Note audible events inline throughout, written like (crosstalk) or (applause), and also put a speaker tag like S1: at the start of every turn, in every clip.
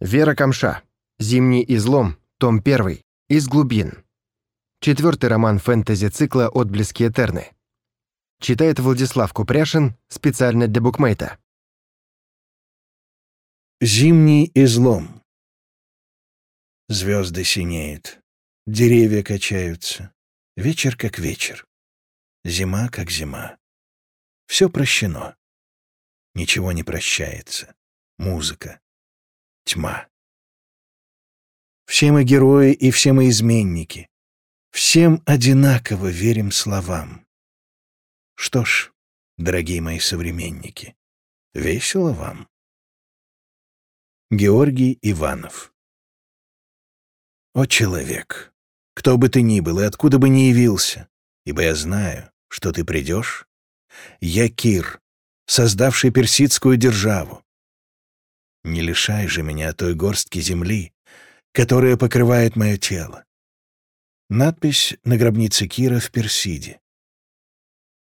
S1: Вера Камша. Зимний излом. Том 1. Из глубин. Четвертый роман фэнтези-цикла «Отблески Этерны». Читает Владислав Купряшин специально для букмейта.
S2: Зимний излом. Звезды синеют, деревья качаются. Вечер как вечер. Зима как зима. Все прощено. Ничего не прощается. Музыка. Тьма. Все мы герои и все мы изменники. Всем одинаково верим словам. Что ж, дорогие мои современники, весело вам. Георгий Иванов О, человек, кто бы ты ни был и откуда бы ни явился, ибо я знаю, что ты придешь, я Кир, создавший персидскую державу. Не лишай же меня той горстки земли, которая покрывает мое тело. Надпись на гробнице Кира в Персиде.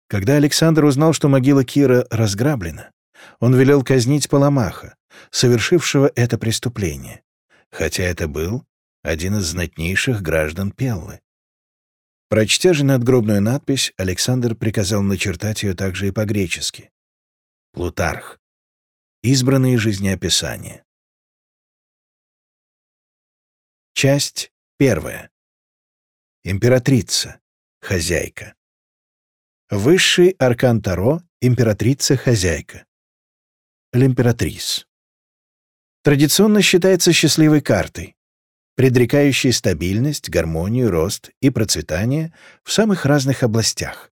S2: Когда Александр узнал, что могила Кира разграблена, он велел казнить Паламаха, совершившего это преступление, хотя это был один из знатнейших граждан Пеллы. Прочтя же надгробную надпись, Александр приказал начертать ее также и по-гречески. Плутарх. Избранные жизнеописания. Часть первая. Императрица. Хозяйка. Высший аркан Таро — императрица-хозяйка. L'Impératrice. Традиционно считается счастливой картой, предрекающей стабильность, гармонию, рост и процветание в самых разных областях.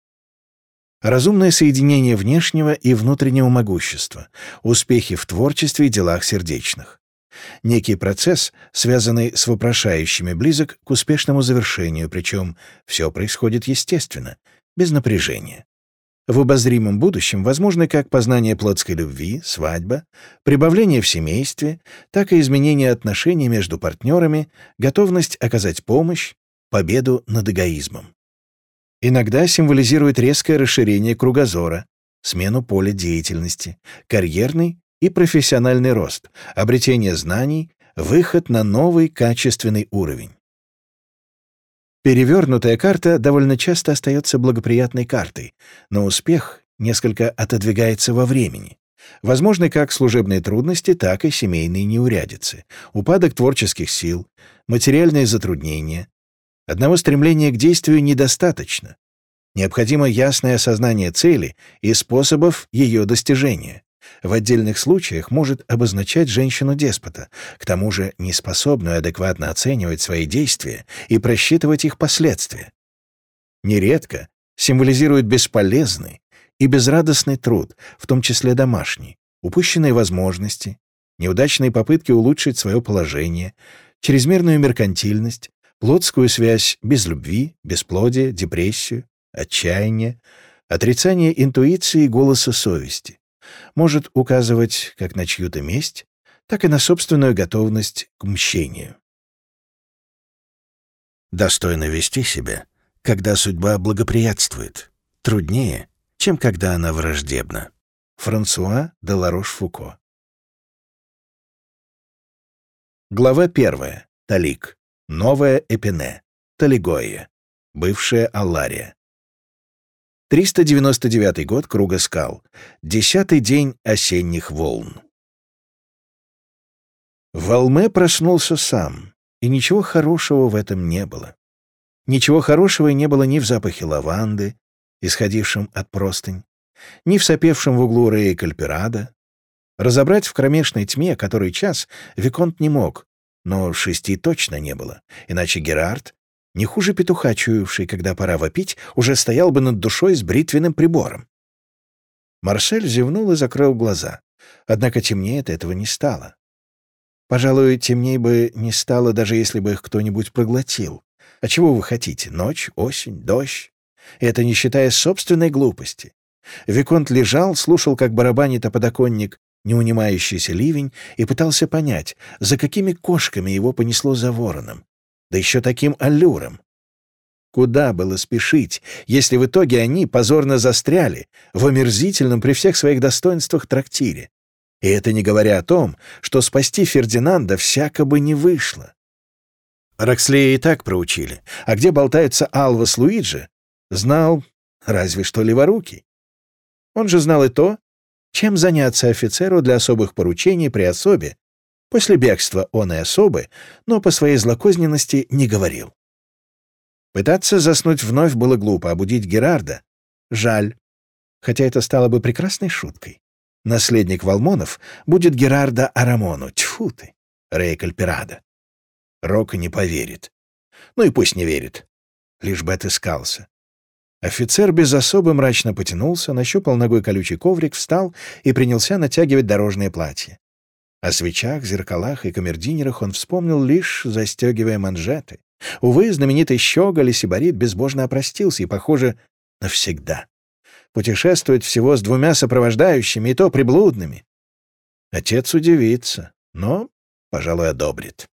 S2: Разумное соединение внешнего и внутреннего могущества, успехи в творчестве и делах сердечных. Некий процесс, связанный с вопрошающими, близок к успешному завершению, причем все происходит естественно, без напряжения. В обозримом будущем возможны как познание плотской любви, свадьба, прибавление в семействе, так и изменение отношений между партнерами, готовность оказать помощь, победу над эгоизмом. Иногда символизирует резкое расширение кругозора, смену поля деятельности, карьерный и профессиональный рост, обретение знаний, выход на новый качественный уровень. Перевернутая карта довольно часто остается благоприятной картой, но успех несколько отодвигается во времени. Возможны как служебные трудности, так и семейные неурядицы, упадок творческих сил, материальные затруднения. Одного стремления к действию недостаточно. Необходимо ясное осознание цели и способов ее достижения в отдельных случаях может обозначать женщину-деспота, к тому же неспособную адекватно оценивать свои действия и просчитывать их последствия. Нередко символизирует бесполезный и безрадостный труд, в том числе домашний, упущенные возможности, неудачные попытки улучшить свое положение, чрезмерную меркантильность, плотскую связь без любви, бесплодие, депрессию, отчаяние, отрицание интуиции и голоса совести может указывать как на чью-то месть, так и на собственную готовность к мщению. Достойно вести себя, когда судьба благоприятствует, труднее, чем когда она враждебна. Франсуа де Ларош-Фуко Глава первая. Талик. Новая Эпине. Талигоя. Бывшая Аллария. 399 год Круга скал. Десятый день осенних волн. Волме проснулся сам, и ничего хорошего в этом не было. Ничего хорошего не было ни в запахе лаванды, исходившем от простынь, ни в сопевшем в углу Рея Кальпирада. Разобрать в кромешной тьме, который час, Виконт не мог, но шести точно не было, иначе Герард не хуже петуха, чуявший, когда пора вопить, уже стоял бы над душой с бритвенным прибором. Марсель зевнул и закрыл глаза. Однако темнее от этого не стало. Пожалуй, темней бы не стало, даже если бы их кто-нибудь проглотил. А чего вы хотите? Ночь, осень, дождь? Это не считая собственной глупости. Виконт лежал, слушал, как барабанит о подоконник неунимающийся ливень, и пытался понять, за какими кошками его понесло за вороном да еще таким аллюром. Куда было спешить, если в итоге они позорно застряли в омерзительном при всех своих достоинствах трактире? И это не говоря о том, что спасти Фердинанда всяко бы не вышло. Рокслея и так проучили, а где болтается Алва с Луиджи, знал разве что леворукий. Он же знал и то, чем заняться офицеру для особых поручений при особе, после бегства он и особы, но по своей злокозненности не говорил. Пытаться заснуть вновь было глупо, а будить Герарда — жаль, хотя это стало бы прекрасной шуткой. Наследник Валмонов будет Герарда Арамону. Тьфу ты, Рей. Рока не поверит. Ну и пусть не верит. Лишь бы отыскался. Офицер без особы мрачно потянулся, нащупал ногой колючий коврик, встал и принялся натягивать дорожное платье. О свечах, зеркалах и камердинерах он вспомнил лишь, застегивая манжеты. Увы, знаменитый щеголь и сибарит безбожно опростился и, похоже, навсегда. Путешествовать всего с двумя сопровождающими, и то приблудными. Отец удивится, но, пожалуй, одобрит.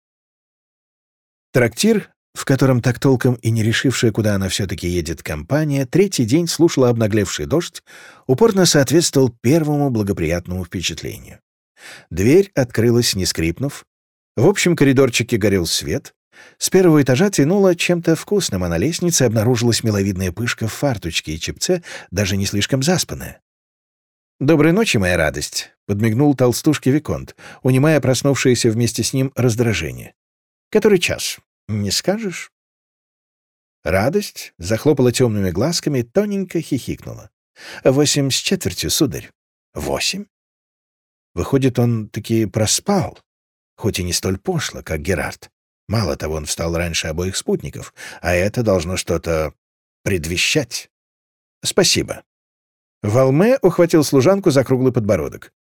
S2: Трактир, в котором так толком и не решившая, куда она все-таки едет компания, третий день слушала обнаглевший дождь, упорно соответствовал первому благоприятному впечатлению. Дверь открылась, не скрипнув. В общем коридорчике горел свет. С первого этажа тянуло чем-то вкусным, а на лестнице обнаружилась миловидная пышка в фарточке и чепце, даже не слишком заспанная. «Доброй ночи, моя радость», — подмигнул толстушке Виконт, унимая проснувшееся вместе с ним раздражение. «Который час? Не скажешь?» Радость захлопала темными глазками, тоненько хихикнула. «Восемь с четвертью, сударь». «Восемь?» Выходит, он таки проспал, хоть и не столь пошло, как Герард. Мало того, он встал раньше обоих спутников, а это должно что-то предвещать. Спасибо. Валме ухватил служанку за круглый подбородок.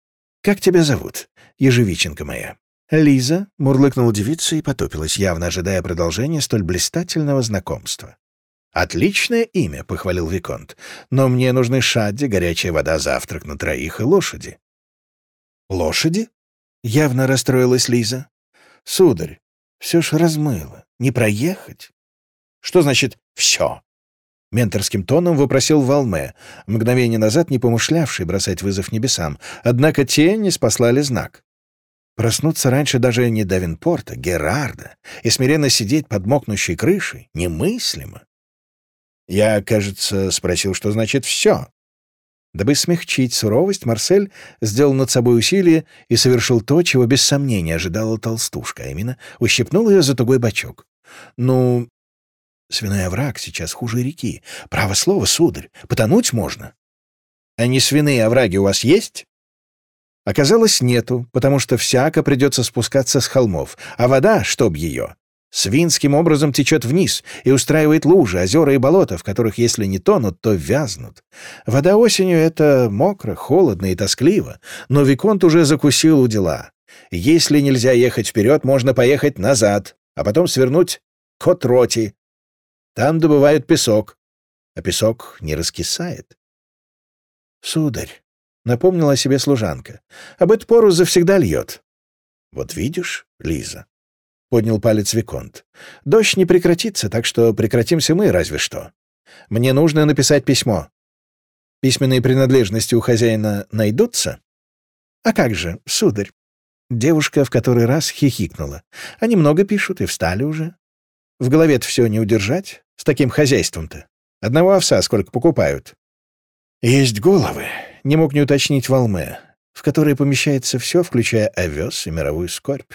S2: «Как тебя зовут, ежевиченка моя?» Лиза мурлыкнула девица и потупилась, явно ожидая продолжения столь блистательного знакомства. «Отличное имя», — похвалил Виконт, — «но мне нужны шадди, горячая вода, завтрак на троих и лошади». «Лошади?» — явно расстроилась Лиза. «Сударь, все ж размыло. Не проехать?» «Что значит «все»?» Менторским тоном вопросил Валме, мгновение назад не помышлявший бросать вызов небесам, однако те не спаслали знак. Проснуться раньше даже не Давинпорта, Герарда, и смиренно сидеть под мокнущей крышей немыслимо. Я, кажется, спросил, что значит «все». Дабы смягчить суровость, Марсель сделал над собой усилие и совершил то, чего без сомнения ожидала толстушка, а именно ущипнул ее за тугой бочок. «Ну, свиной овраг сейчас хуже реки. Право слово, сударь, потонуть можно». «А не свиные овраги у вас есть?» Оказалось, нету, потому что всяко придется спускаться с холмов, а вода, чтоб ее, свинским образом течет вниз и устраивает лужи, озера и болота, в которых, если не тонут, то вязнут. Вода осенью — это мокро, холодно и тоскливо, но Виконт уже закусил у дела. Если нельзя ехать вперед, можно поехать назад, а потом свернуть к Отроти. Там добывают песок, а песок не раскисает. «Сударь», — напомнила о себе служанка, — «об эту пору завсегда льет». «Вот видишь, Лиза, — поднял палец Виконт. «Дождь не прекратится, так что прекратимся мы разве что. Мне нужно написать письмо. Письменные принадлежности у хозяина найдутся?» «А как же, сударь?» Девушка в который раз хихикнула. «Они много пишут и встали уже. В голове-то все не удержать, с таким хозяйством-то. Одного овса сколько покупают». «Есть головы», — не мог не уточнить Волме, в которые помещается все, включая овес и мировую скорбь.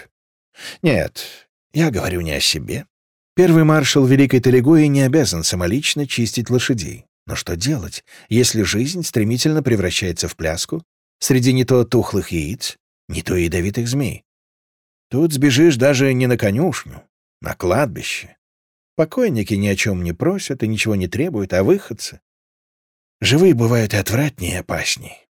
S2: Нет, я говорю не о себе. Первый маршал Великой Талигои не обязан самолично чистить лошадей. Но что делать, если жизнь стремительно превращается в пляску среди не то тухлых яиц, не то ядовитых змей? Тут сбежишь даже не на конюшню, на кладбище. Покойники ни о чем не просят и ничего не требуют, а выходцы. Живые бывают отвратнее, и опасней.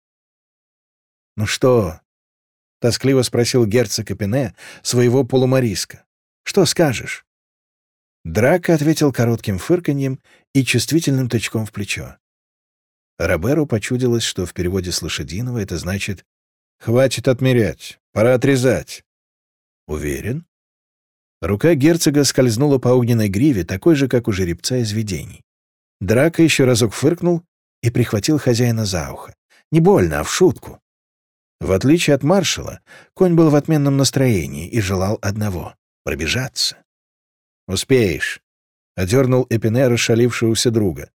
S2: «Ну что, — тоскливо спросил герцог Эпине своего полумариска. «Что скажешь?» Драка ответил коротким фырканьем и чувствительным тычком в плечо. Роберу почудилось, что в переводе с лошадиного это значит «Хватит отмерять, пора отрезать». «Уверен?» Рука герцога скользнула по огненной гриве, такой же, как у жеребца из видений. Драка еще разок фыркнул и прихватил хозяина за ухо. Не больно, а в шутку. В отличие от маршала, конь был в отменном настроении и желал одного — пробежаться. «Успеешь», — одернул Эпине расшалившегося друга.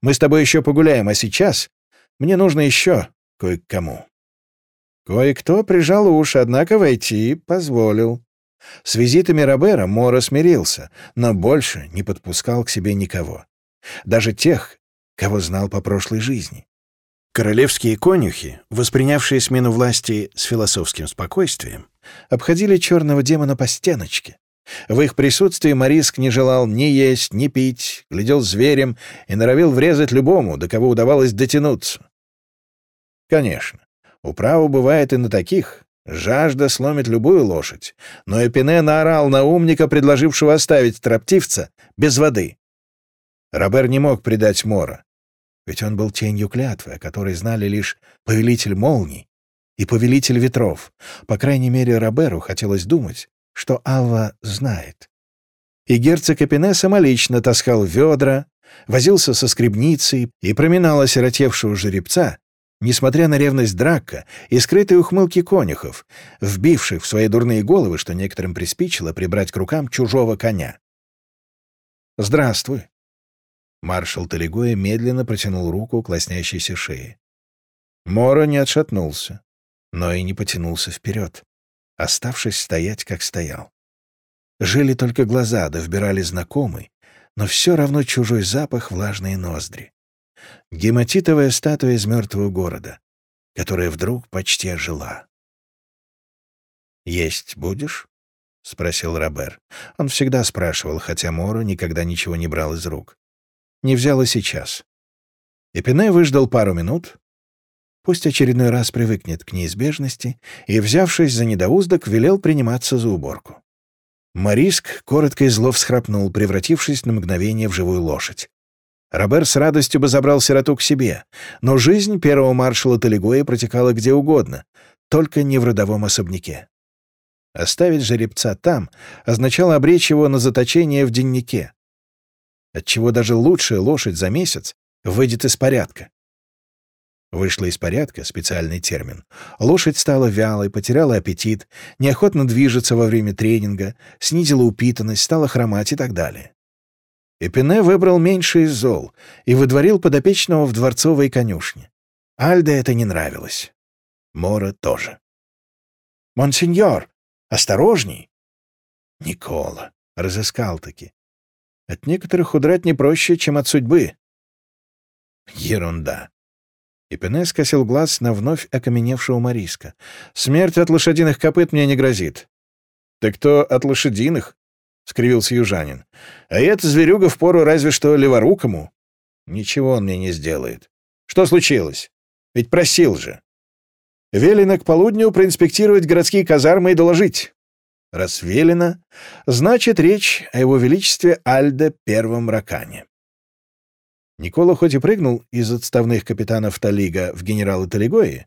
S2: «Мы с тобой еще погуляем, а сейчас мне нужно еще кое-кому». Кое-кто прижал уши, однако войти позволил. С визитами Робера Мора смирился, но больше не подпускал к себе никого. Даже тех, кого знал по прошлой жизни. Королевские конюхи, воспринявшие смену власти с философским спокойствием, обходили черного демона по стеночке. В их присутствии Мариск не желал ни есть, ни пить, глядел зверем и норовил врезать любому, до кого удавалось дотянуться. Конечно, управа бывает и на таких. Жажда сломит любую лошадь. Но Эпине наорал на умника, предложившего оставить строптивца без воды. Робер не мог предать Мора. Ведь он был тенью клятвы, о которой знали лишь повелитель молний и повелитель ветров. По крайней мере, Роберу хотелось думать, что Алва знает. И герцог Эпине самолично таскал ведра, возился со скребницей и проминал осиротевшего жеребца, несмотря на ревность Драка и скрытые ухмылки конюхов, вбивших в свои дурные головы, что некоторым приспичило прибрать к рукам чужого коня. «Здравствуй», Маршал Талигоя медленно протянул руку к лоснящейся шее. Мора не отшатнулся, но и не потянулся вперед, оставшись стоять, как стоял. Жили только глаза, да вбирали знакомый, но все равно чужой запах влажные ноздри. Гематитовая статуя из мертвого города, которая вдруг почти ожила. «Есть будешь?» — спросил Робер. Он всегда спрашивал, хотя Мора никогда ничего не брал из рук не взял и сейчас. Эпине выждал пару минут, пусть очередной раз привыкнет к неизбежности, и, взявшись за недоуздок, велел приниматься за уборку. Мариск коротко и зло всхрапнул, превратившись на мгновение в живую лошадь. Робер с радостью бы забрал сироту к себе, но жизнь первого маршала Талигоя протекала где угодно, только не в родовом особняке. Оставить жеребца там означало обречь его на заточение в деннике отчего даже лучшая лошадь за месяц выйдет из порядка. Вышла из порядка, специальный термин. Лошадь стала вялой, потеряла аппетит, неохотно движется во время тренинга, снизила упитанность, стала хромать и так далее. Эпине выбрал меньше из зол и выдворил подопечного в дворцовой конюшне. Альде это не нравилось. Мора тоже. «Монсеньор, осторожней!» Никола разыскал-таки. От некоторых удрать не проще, чем от судьбы. Ерунда. И Пене скосил глаз на вновь окаменевшего Мариска. «Смерть от лошадиных копыт мне не грозит». «Так кто от лошадиных?» — скривился южанин. «А эта зверюга впору разве что леворукому». «Ничего он мне не сделает». «Что случилось? Ведь просил же». «Велено к полудню проинспектировать городские казармы и доложить». Раз велено, значит, речь о его величестве Альде Первом Ракане. Никола хоть и прыгнул из отставных капитанов Талига в генералы Талигои,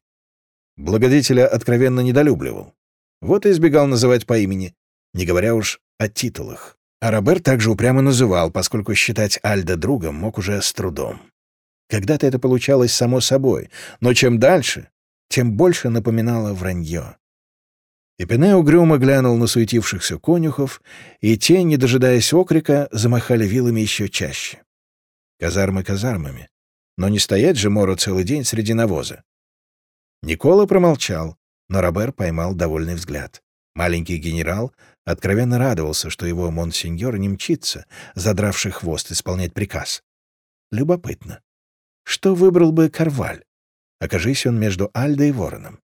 S2: благодетеля откровенно недолюбливал. Вот и избегал называть по имени, не говоря уж о титулах. А Роберт также упрямо называл, поскольку считать Альда другом мог уже с трудом. Когда-то это получалось само собой, но чем дальше, тем больше напоминало вранье. Эпине угрюмо глянул на суетившихся конюхов, и те, не дожидаясь окрика, замахали вилами еще чаще. Казармы казармами, но не стоять же Мору целый день среди навоза. Никола промолчал, но Робер поймал довольный взгляд. Маленький генерал откровенно радовался, что его монсеньор не мчится, задравший хвост, исполнять приказ. Любопытно. Что выбрал бы Карваль? Окажись он между Альдой и Вороном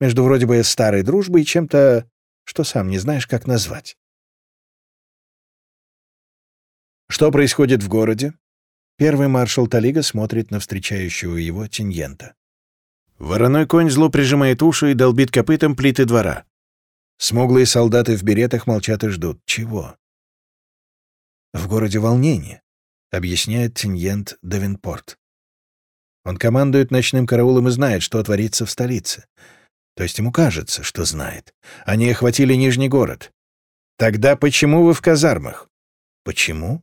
S2: между вроде бы старой дружбой и чем-то, что сам не знаешь, как назвать. Что происходит в городе? Первый маршал Талига смотрит на встречающего его Тиньента. Вороной конь зло прижимает уши и долбит копытом плиты двора. Смуглые солдаты в беретах молчат и ждут. Чего? В городе волнение, объясняет Тиньент Давинпорт. Он командует ночным караулом и знает, что творится в столице. То есть ему кажется, что знает. Они охватили Нижний город. Тогда почему вы в казармах? Почему?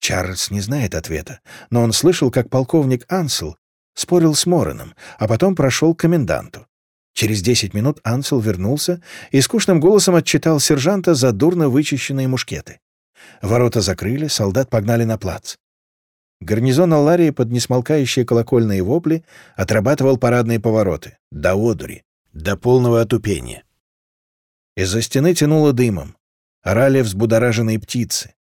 S2: Чарльз не знает ответа, но он слышал, как полковник Ансел спорил с Мороном, а потом прошел к коменданту. Через десять минут Ансел вернулся и скучным голосом отчитал сержанта за дурно вычищенные мушкеты. Ворота закрыли, солдат погнали на плац. Гарнизон Алларии под несмолкающие колокольные вопли отрабатывал парадные повороты. До одури, до полного отупения. Из-за стены тянуло дымом. Орали взбудораженные птицы.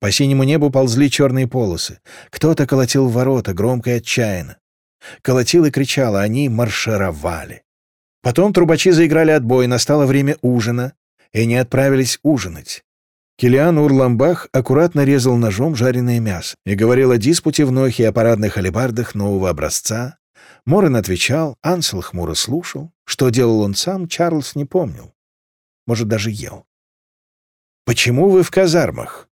S2: По синему небу ползли черные полосы. Кто-то колотил в ворота, громко и отчаянно. Колотил и кричал, а они маршировали. Потом трубачи заиграли отбой, настало время ужина, и они отправились ужинать. Килиан Урламбах аккуратно резал ножом жареное мясо и говорил о диспуте в и о парадных алебардах нового образца. Морен отвечал, Ансел хмуро слушал. Что делал он сам, Чарльз не помнил. Может, даже ел. «Почему вы в казармах?»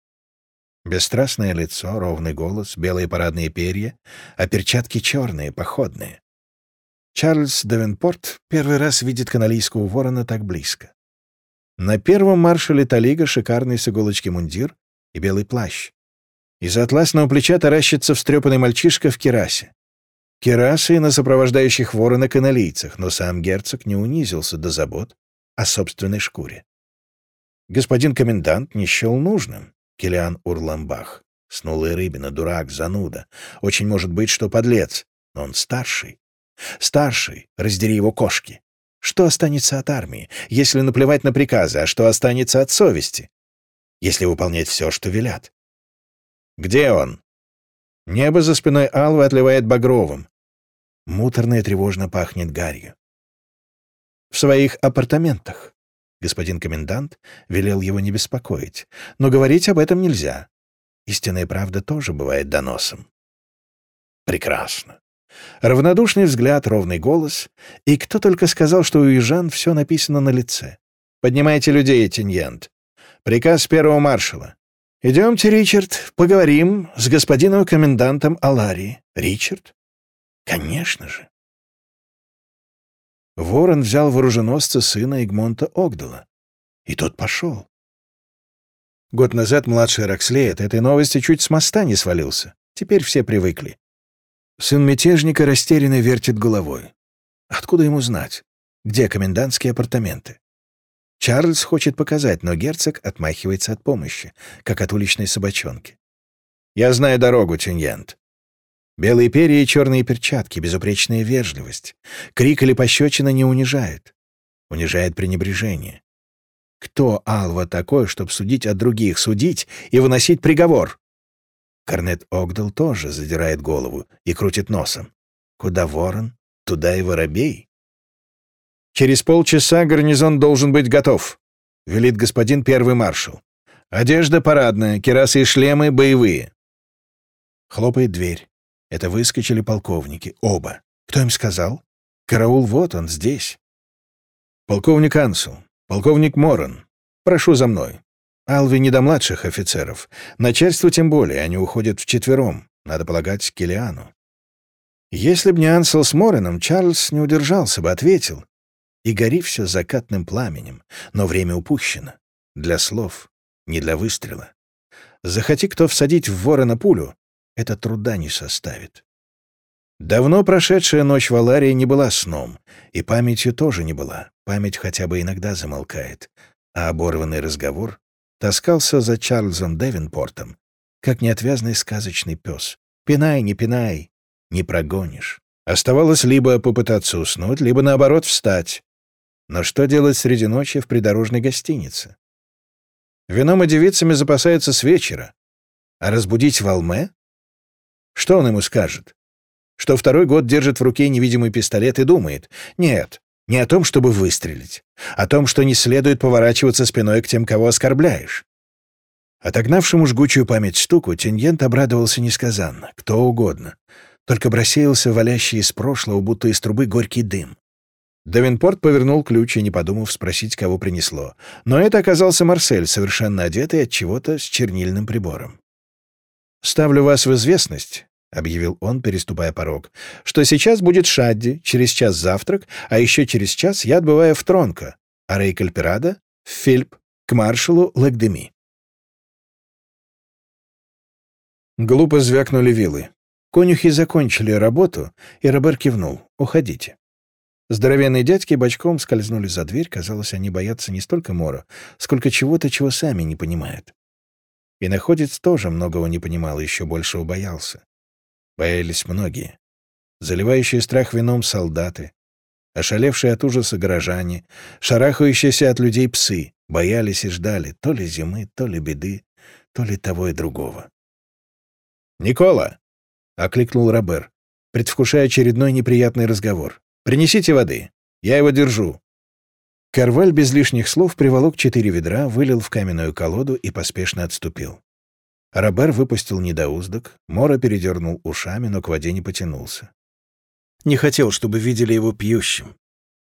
S2: Бесстрастное лицо, ровный голос, белые парадные перья, а перчатки черные, походные. Чарльз Давенпорт первый раз видит каналийского ворона так близко. На первом маршале Талига шикарный с иголочки мундир и белый плащ. Из-за атласного плеча таращится встрепанный мальчишка в керасе. Керасы на сопровождающих ворона каналийцах, но сам герцог не унизился до забот о собственной шкуре. Господин комендант не счел нужным, Килиан Урламбах. Снулая рыбина, дурак, зануда. Очень может быть, что подлец, но он старший. Старший, раздери его кошки. Что останется от армии, если наплевать на приказы, а что останется от совести, если выполнять все, что велят? Где он? Небо за спиной Алвы отливает багровым. Муторно и тревожно пахнет гарью. В своих апартаментах. Господин комендант велел его не беспокоить, но говорить об этом нельзя. Истинная правда тоже бывает доносом. Прекрасно. Равнодушный взгляд, ровный голос. И кто только сказал, что у южан все написано на лице. «Поднимайте людей, Тиньент. Приказ первого маршала. Идемте, Ричард, поговорим с господином комендантом Аларии. Ричард? Конечно же. Ворон взял вооруженосца сына Игмонта Огдала. И тот пошел. Год назад младший Рокслей от этой новости чуть с моста не свалился. Теперь все привыкли. Сын мятежника растерянно вертит головой. Откуда ему знать, где комендантские апартаменты? Чарльз хочет показать, но герцог отмахивается от помощи, как от уличной собачонки. «Я знаю дорогу, Тюньянт. Белые перья и черные перчатки, безупречная вежливость. Крик или пощечина не унижает. Унижает пренебрежение. Кто Алва такой, чтобы судить о других, судить и выносить приговор? Корнет Огдал тоже задирает голову и крутит носом. Куда ворон, туда и воробей. «Через полчаса гарнизон должен быть готов», — велит господин первый маршал. «Одежда парадная, керасы и шлемы боевые». Хлопает дверь. Это выскочили полковники, оба. Кто им сказал? Караул вот он, здесь. Полковник Ансел, полковник Моран, прошу за мной. Алви не до младших офицеров. Начальству тем более, они уходят вчетвером. Надо полагать, Килиану. Если б не Ансел с Мореном, Чарльз не удержался бы, ответил. И гори все закатным пламенем. Но время упущено. Для слов, не для выстрела. Захоти кто всадить в ворона пулю, это труда не составит. Давно прошедшая ночь в не была сном, и памятью тоже не была. Память хотя бы иногда замолкает, а оборванный разговор таскался за Чарльзом Девинпортом, как неотвязный сказочный пес. Пинай, не пинай, не прогонишь. Оставалось либо попытаться уснуть, либо, наоборот, встать. Но что делать среди ночи в придорожной гостинице? Вином и девицами запасаются с вечера. А разбудить Валме? Что он ему скажет? Что второй год держит в руке невидимый пистолет и думает, нет, не о том, чтобы выстрелить, о том, что не следует поворачиваться спиной к тем, кого оскорбляешь. Отогнавшему жгучую память штуку, Тиньент обрадовался несказанно, кто угодно, только бросился валящий из прошлого, будто из трубы горький дым. Давинпорт повернул ключ и, не подумав, спросить, кого принесло. Но это оказался Марсель, совершенно одетый от чего-то с чернильным прибором. «Ставлю вас в известность», — объявил он, переступая порог, — «что сейчас будет Шадди, через час завтрак, а еще через час я отбываю в Тронко, а Рей Кальпирада — в Фильп, к маршалу Лэгдеми». Глупо звякнули вилы. Конюхи закончили работу, и Робер кивнул. «Уходите». Здоровенные дядьки бочком скользнули за дверь. Казалось, они боятся не столько Мора, сколько чего-то, чего сами не понимают. И находец тоже многого не понимал и еще большего боялся. Боялись многие. Заливающие страх вином солдаты, ошалевшие от ужаса горожане, шарахающиеся от людей псы, боялись и ждали то ли зимы, то ли беды, то ли того и другого. «Никола!» — окликнул Робер, предвкушая очередной неприятный разговор. «Принесите воды. Я его держу». Карваль без лишних слов приволок четыре ведра, вылил в каменную колоду и поспешно отступил. Робер выпустил недоуздок, Мора передернул ушами, но к воде не потянулся. Не хотел, чтобы видели его пьющим,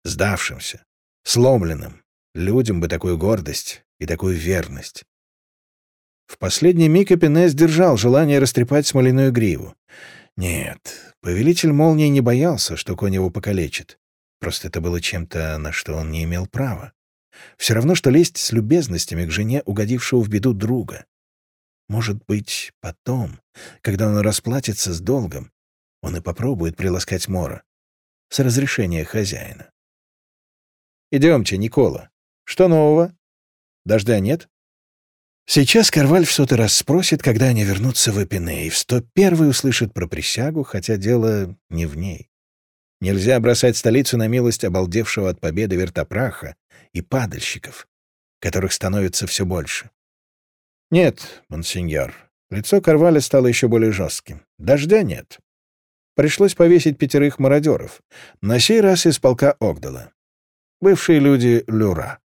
S2: сдавшимся, сломленным. Людям бы такую гордость и такую верность. В последний миг Эпине сдержал желание растрепать смоляную гриву. Нет, повелитель молнии не боялся, что конь его покалечит. Просто это было чем-то, на что он не имел права. Все равно, что лезть с любезностями к жене, угодившего в беду друга. Может быть, потом, когда он расплатится с долгом, он и попробует приласкать Мора. С разрешения хозяина. «Идемте, Никола. Что нового? Дождя нет?» Сейчас Карваль в сотый раз спросит, когда они вернутся в Эпине, и в сто первый услышит про присягу, хотя дело не в ней. Нельзя бросать столицу на милость обалдевшего от победы вертопраха и падальщиков, которых становится все больше. «Нет, монсеньор». Лицо Карваля стало еще более жестким. «Дождя нет». Пришлось повесить пятерых мародеров, на сей раз из полка Огдала. Бывшие люди Люра.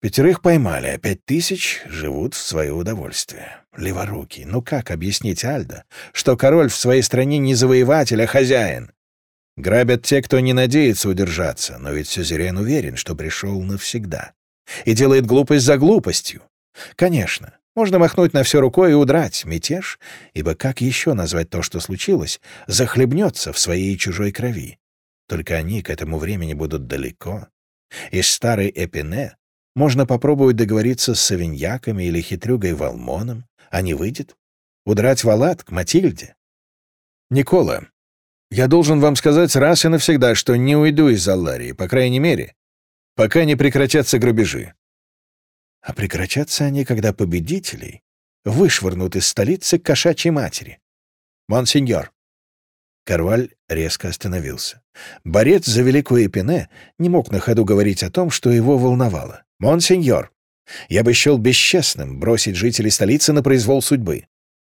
S2: Пятерых поймали, а пять тысяч живут в свое удовольствие. Леворуки. Ну как объяснить Альда, что король в своей стране не завоеватель, а хозяин? Грабят те, кто не надеется удержаться, но ведь Сюзерен уверен, что пришел навсегда. И делает глупость за глупостью. Конечно, можно махнуть на все рукой и удрать, мятеж, ибо как еще назвать то, что случилось, захлебнется в своей чужой крови. Только они к этому времени будут далеко. Из старой Эпине можно попробовать договориться с Савиньяками или хитрюгой Валмоном, а не выйдет. Удрать в Алат к Матильде. Никола, я должен вам сказать раз и навсегда, что не уйду из Алларии, по крайней мере, пока не прекратятся грабежи. А прекратятся они, когда победителей вышвырнут из столицы кошачьей матери. Монсеньор. Карваль резко остановился. Борец за великую Эпине не мог на ходу говорить о том, что его волновало. «Монсеньор, я бы счел бесчестным бросить жителей столицы на произвол судьбы.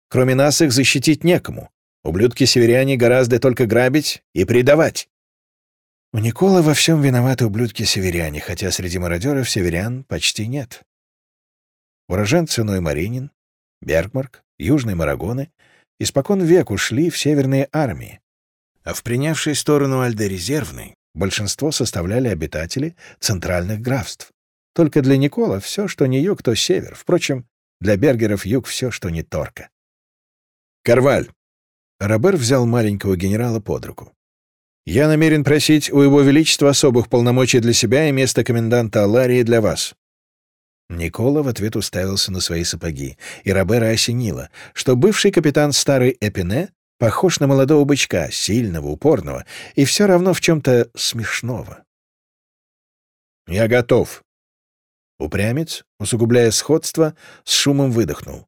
S2: Кроме нас их защитить некому. Ублюдки-северяне гораздо только грабить и предавать». У Никола во всем виноваты ублюдки-северяне, хотя среди мародеров северян почти нет. Уроженцы Ной Маринин, Бергмарк, Южные Марагоны испокон век ушли в северные армии, а в принявшей сторону Альдерезервной большинство составляли обитатели центральных графств. Только для Никола все, что не юг, то север. Впрочем, для бергеров юг все, что не торка. «Карваль!» Робер взял маленького генерала под руку. «Я намерен просить у Его Величества особых полномочий для себя и место коменданта Аларии для вас». Никола в ответ уставился на свои сапоги, и Робера осенило, что бывший капитан старой Эпине похож на молодого бычка, сильного, упорного и все равно в чем-то смешного. «Я готов», Упрямец, усугубляя сходство, с шумом выдохнул.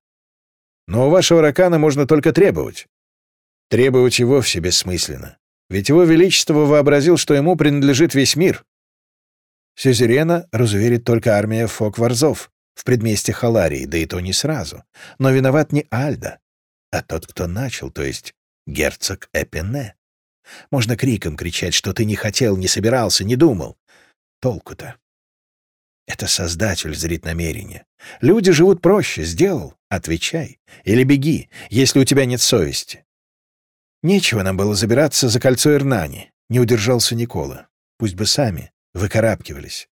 S2: «Но у вашего ракана можно только требовать». Требовать и вовсе бессмысленно. Ведь его величество вообразил, что ему принадлежит весь мир. Сюзерена разуверит только армия фокварзов в предместе Халарии, да и то не сразу. Но виноват не Альда, а тот, кто начал, то есть герцог Эпене. Можно криком кричать, что ты не хотел, не собирался, не думал. Толку-то. Это Создатель зрит намерение. Люди живут проще. Сделал — отвечай. Или беги, если у тебя нет совести. Нечего нам было забираться за кольцо Ирнани. Не удержался Никола. Пусть бы сами выкарабкивались.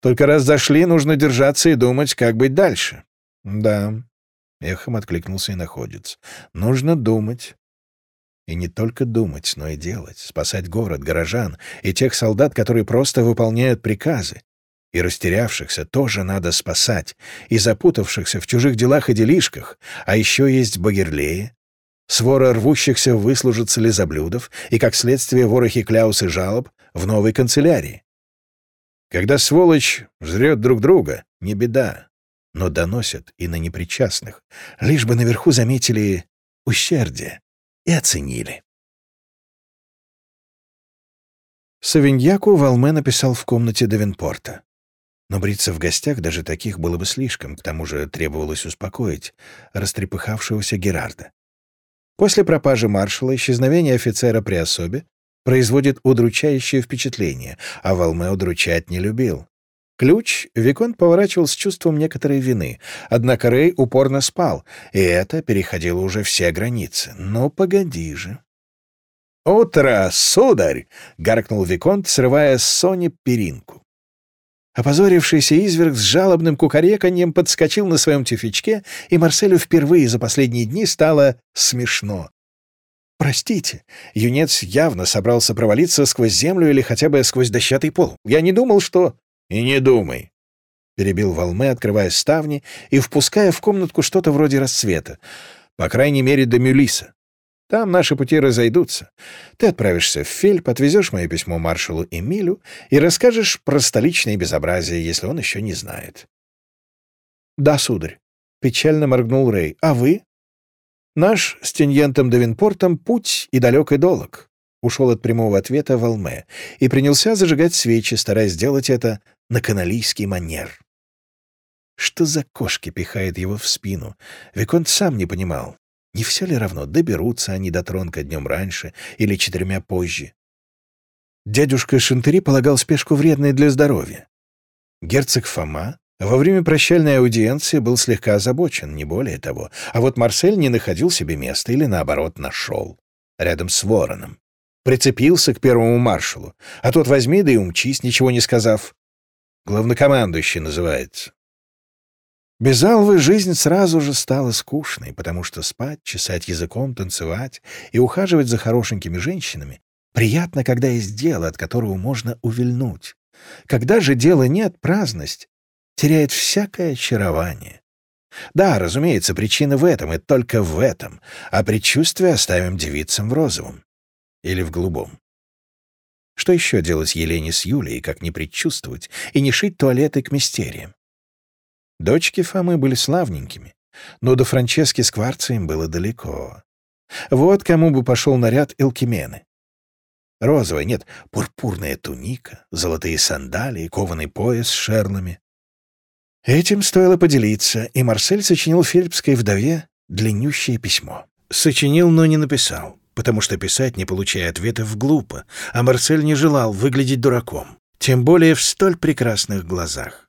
S2: Только раз зашли, нужно держаться и думать, как быть дальше. Да, — эхом откликнулся и находец. Нужно думать. И не только думать, но и делать. Спасать город, горожан и тех солдат, которые просто выполняют приказы. И растерявшихся тоже надо спасать, и запутавшихся в чужих делах и делишках, а еще есть багерлеи, свора рвущихся выслужиться лизоблюдов, и, как следствие, ворохи кляус и жалоб, в новой канцелярии. Когда сволочь жрет друг друга, не беда, но доносят и на непричастных, лишь бы наверху заметили ущердие и оценили. Савиньяку Валме написал в комнате Девенпорта. Но бриться в гостях даже таких было бы слишком, к тому же требовалось успокоить растрепыхавшегося Герарда. После пропажи маршала исчезновение офицера при особе производит удручающее впечатление, а Валме удручать не любил. Ключ Виконт поворачивал с чувством некоторой вины, однако Рэй упорно спал, и это переходило уже все границы. Но погоди же. «Утро, сударь!» — гаркнул Виконт, срывая с Сони перинку. Опозорившийся изверг с жалобным кукареканьем подскочил на своем тюфячке, и Марселю впервые за последние дни стало смешно. «Простите, юнец явно собрался провалиться сквозь землю или хотя бы сквозь дощатый пол. Я не думал, что...» «И не думай», — перебил Волме, открывая ставни и впуская в комнатку что-то вроде рассвета. «По крайней мере, до Мюлиса. Там наши пути разойдутся. Ты отправишься в Фельп, отвезешь мое письмо маршалу Эмилю и расскажешь про столичное безобразие, если он еще не знает. — Да, сударь. Печально моргнул Рэй. — А вы? — Наш с Тиньентом Давинпортом путь и далек и долог. Ушел от прямого ответа Волме и принялся зажигать свечи, стараясь сделать это на каналийский манер. Что за кошки пихает его в спину? Виконт сам не понимал. Не все ли равно, доберутся они до Тронка днем раньше или четырьмя позже? Дядюшка Шантери полагал спешку вредной для здоровья. Герцог Фома во время прощальной аудиенции был слегка озабочен, не более того. А вот Марсель не находил себе места или, наоборот, нашел. Рядом с Вороном. Прицепился к первому маршалу. А тот возьми да и умчись, ничего не сказав. Главнокомандующий называется. Без Алвы жизнь сразу же стала скучной, потому что спать, чесать языком, танцевать и ухаживать за хорошенькими женщинами приятно, когда есть дело, от которого можно увильнуть. Когда же дела нет, праздность теряет всякое очарование. Да, разумеется, причина в этом, и только в этом, а предчувствие оставим девицам в розовом. Или в голубом. Что еще делать Елене с Юлей, как не предчувствовать, и не шить туалеты к мистериям? Дочки Фомы были славненькими, но до Франчески с Кварцием было далеко. Вот кому бы пошел наряд Элкимены. Розовая, нет, пурпурная туника, золотые сандалии, кованый пояс с шерлами. Этим стоило поделиться, и Марсель сочинил фельпской вдове длиннющее письмо. Сочинил, но не написал, потому что писать, не получая ответов, глупо, а Марсель не желал выглядеть дураком, тем более в столь прекрасных глазах.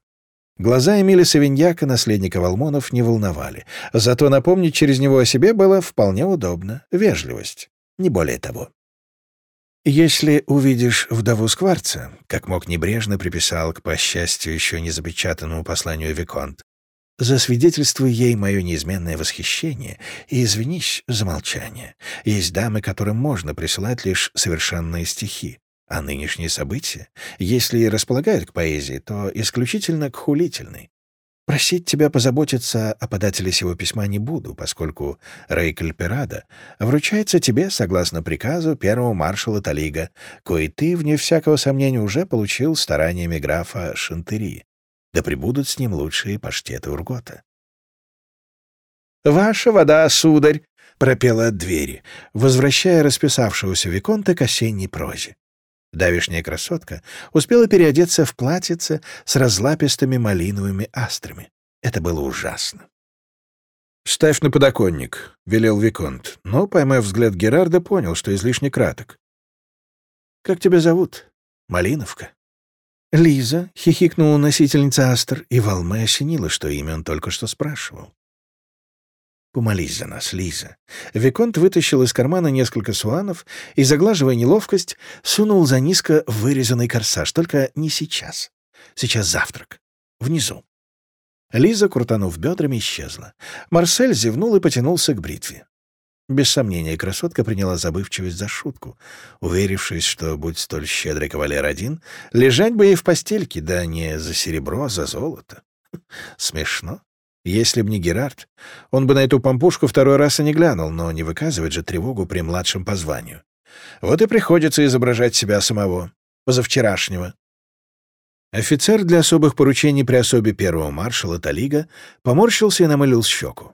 S2: Глаза Эмиля Савиньяка, наследника Валмонов, не волновали. Зато напомнить через него о себе было вполне удобно. Вежливость. Не более того. «Если увидишь вдову Скварца», как мог небрежно приписал к, по счастью, еще не запечатанному посланию Виконт, засвидетельствуй ей мое неизменное восхищение и извинись за молчание. Есть дамы, которым можно присылать лишь совершенные стихи. А нынешние события, если и располагают к поэзии, то исключительно к хулительной. Просить тебя позаботиться о подателе сего письма не буду, поскольку Рей Кальперада вручается тебе согласно приказу первого маршала Талига, кой ты, вне всякого сомнения, уже получил стараниями графа Шантери. Да пребудут с ним лучшие паштеты Ургота. «Ваша вода, сударь!» — пропела от двери, возвращая расписавшегося Виконта к осенней прозе. Давишняя красотка успела переодеться в платьице с разлапистыми малиновыми астрами. Это было ужасно. «Ставь на подоконник», — велел Виконт, но, поймав взгляд Герарда, понял, что излишне краток. «Как тебя зовут?» «Малиновка». Лиза хихикнула носительница астр, и Волме осенила, что имя он только что спрашивал. Помолись за нас, Лиза». Виконт вытащил из кармана несколько суанов и, заглаживая неловкость, сунул за низко вырезанный корсаж. Только не сейчас. Сейчас завтрак. Внизу. Лиза, крутанув бедрами, исчезла. Марсель зевнул и потянулся к бритве. Без сомнения, красотка приняла забывчивость за шутку, уверившись, что, будь столь щедрый кавалер один, лежать бы ей в постельке, да не за серебро, а за золото. (laughs) Смешно. Если б не Герард, он бы на эту помпушку второй раз и не глянул, но не выказывать же тревогу при младшем по званию. Вот и приходится изображать себя самого. позавчерашнего. Офицер для особых поручений при особе первого маршала Талига поморщился и намылил щеку.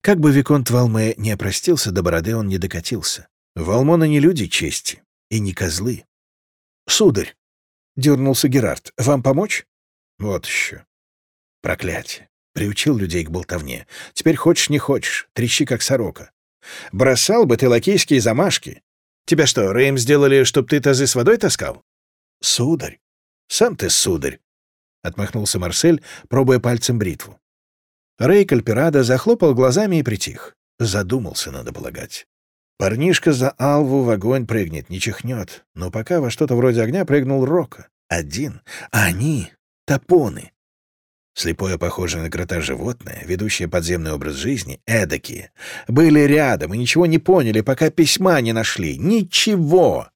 S2: Как бы Виконт Валме не опростился, до бороды он не докатился. Валмоны не люди чести и не козлы. «Сударь!» — дернулся Герард. «Вам помочь?» «Вот еще. Проклятие. Приучил людей к болтовне. Теперь хочешь не хочешь, трещи как сорока. Бросал бы ты лакейские замашки. Тебя что, Рэйм сделали, чтоб ты тазы с водой таскал? Сударь. Сам ты сударь. Отмахнулся Марсель, пробуя пальцем бритву. Рэй Кальпирада захлопал глазами и притих. Задумался, надо полагать. Парнишка за Алву в огонь прыгнет, не чихнет. Но пока во что-то вроде огня прыгнул Рока. Один. А они — топоны. Слепое, похожее на крота животное, ведущее подземный образ жизни, эдакие, были рядом и ничего не поняли, пока письма не нашли. Ничего!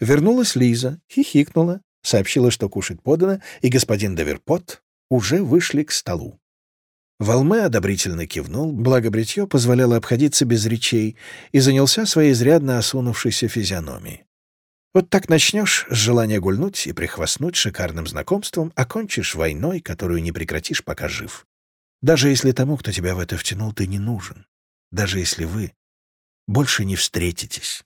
S2: Вернулась Лиза, хихикнула, сообщила, что кушать подано, и господин Доверпот уже вышли к столу. Волме одобрительно кивнул, благо бритье позволяло обходиться без речей, и занялся своей изрядно осунувшейся физиономией. Вот так начнешь с желания гульнуть и прихвастнуть шикарным знакомством, окончишь войной, которую не прекратишь, пока жив. Даже если тому, кто тебя в это втянул, ты не нужен. Даже если вы больше не встретитесь.